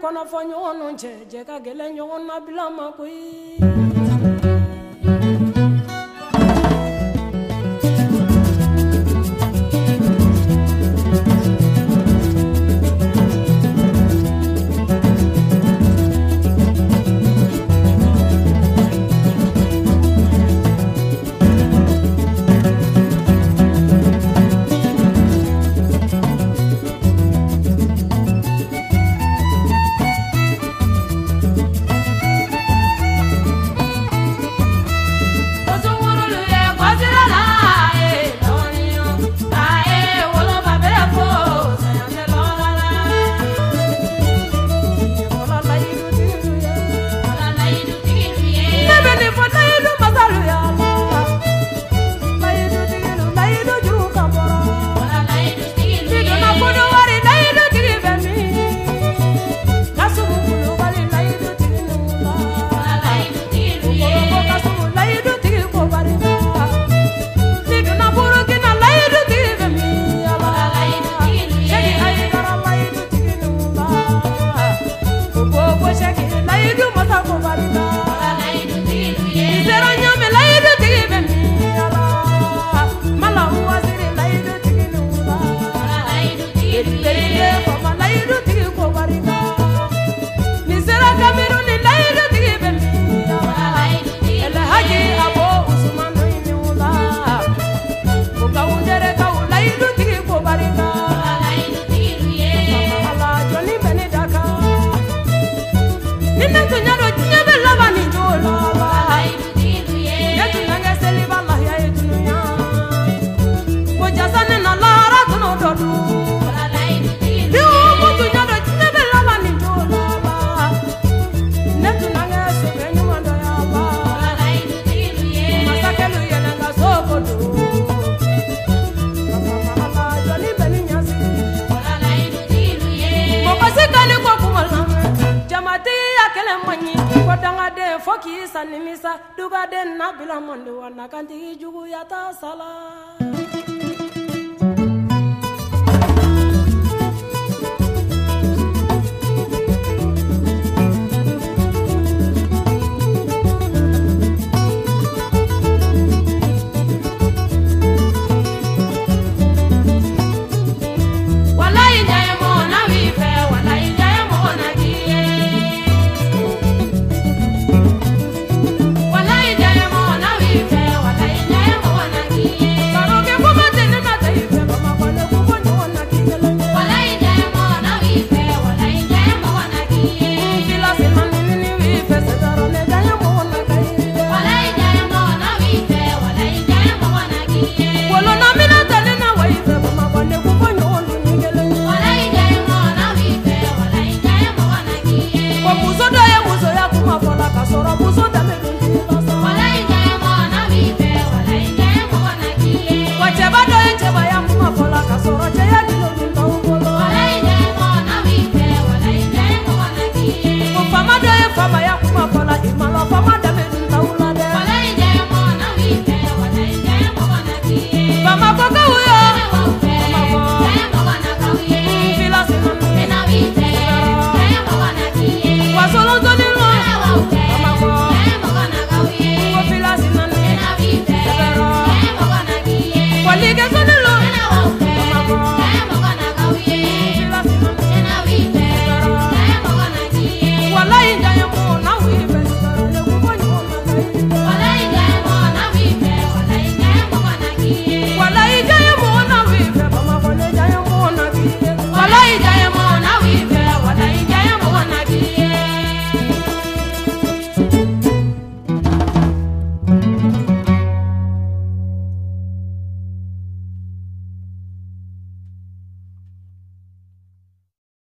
kɔnɔ fɔ ɲɔgɔn cɛ jɛ ka gɛlɛn ɲɔgɔn nabila ma koyi fo k'i sa nimisa dugaden nabila mɔndi wa nakantigi juguya ta sala